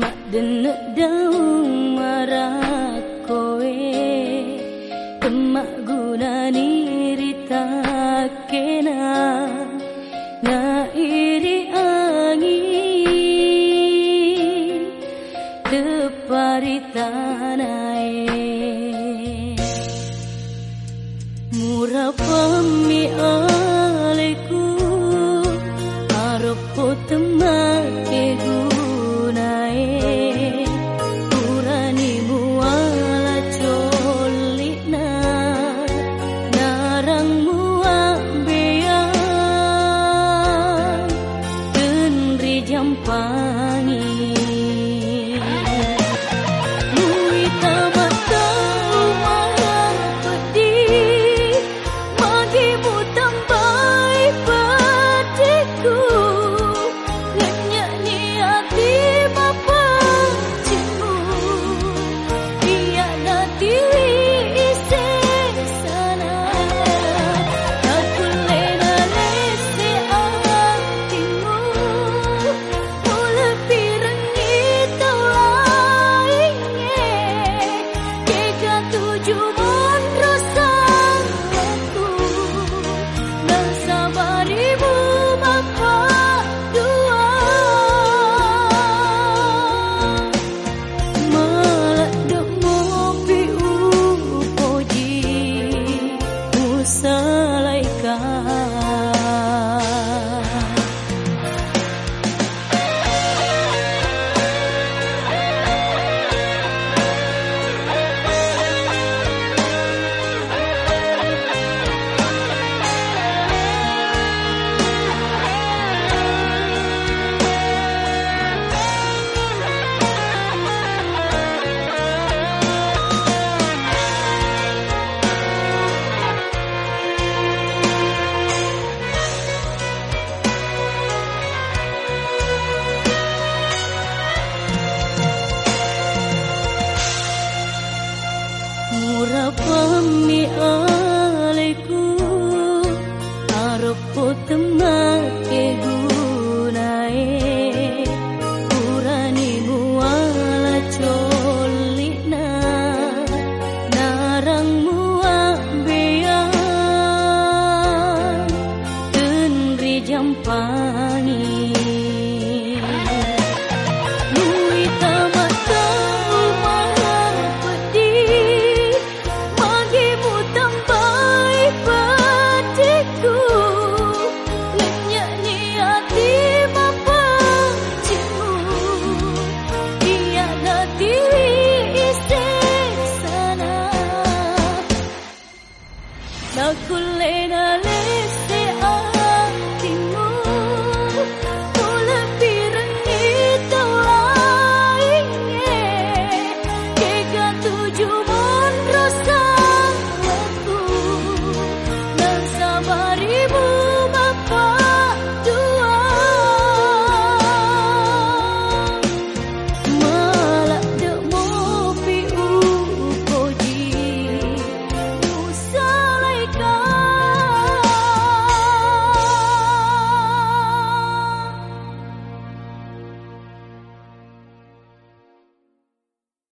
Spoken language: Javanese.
mak denek daun marak kowe kemak guna nirita kena na iri angin tepari tanai murapami aleku arep ku temak kehu orang